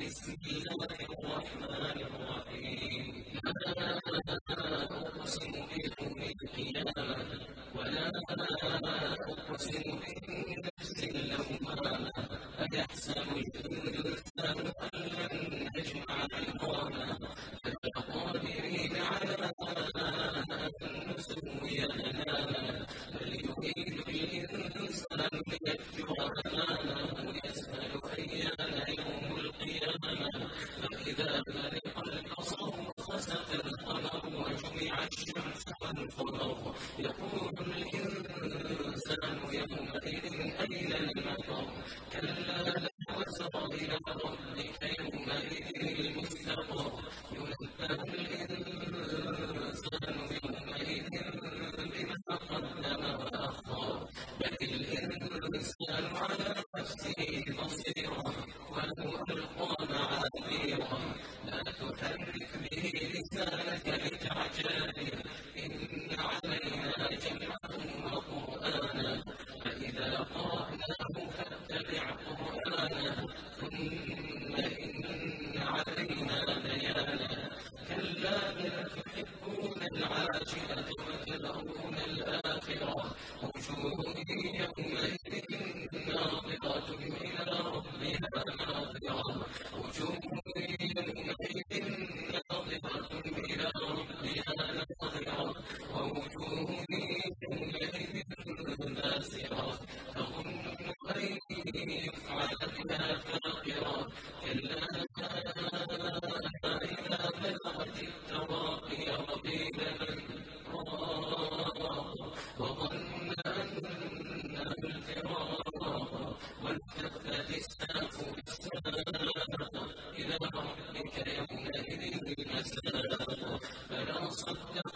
بسم الله الرحمن الرحيم. لا أقسم بيوم القيامة ولا أقسم بنفس اللوامة أيحسب الإنسان الذي قلب بصره وخسف القلم يقول الإنسان يومئذ أين المفر علينا بيانا كلا بل تحبون العاجلة ಸತ್ಯ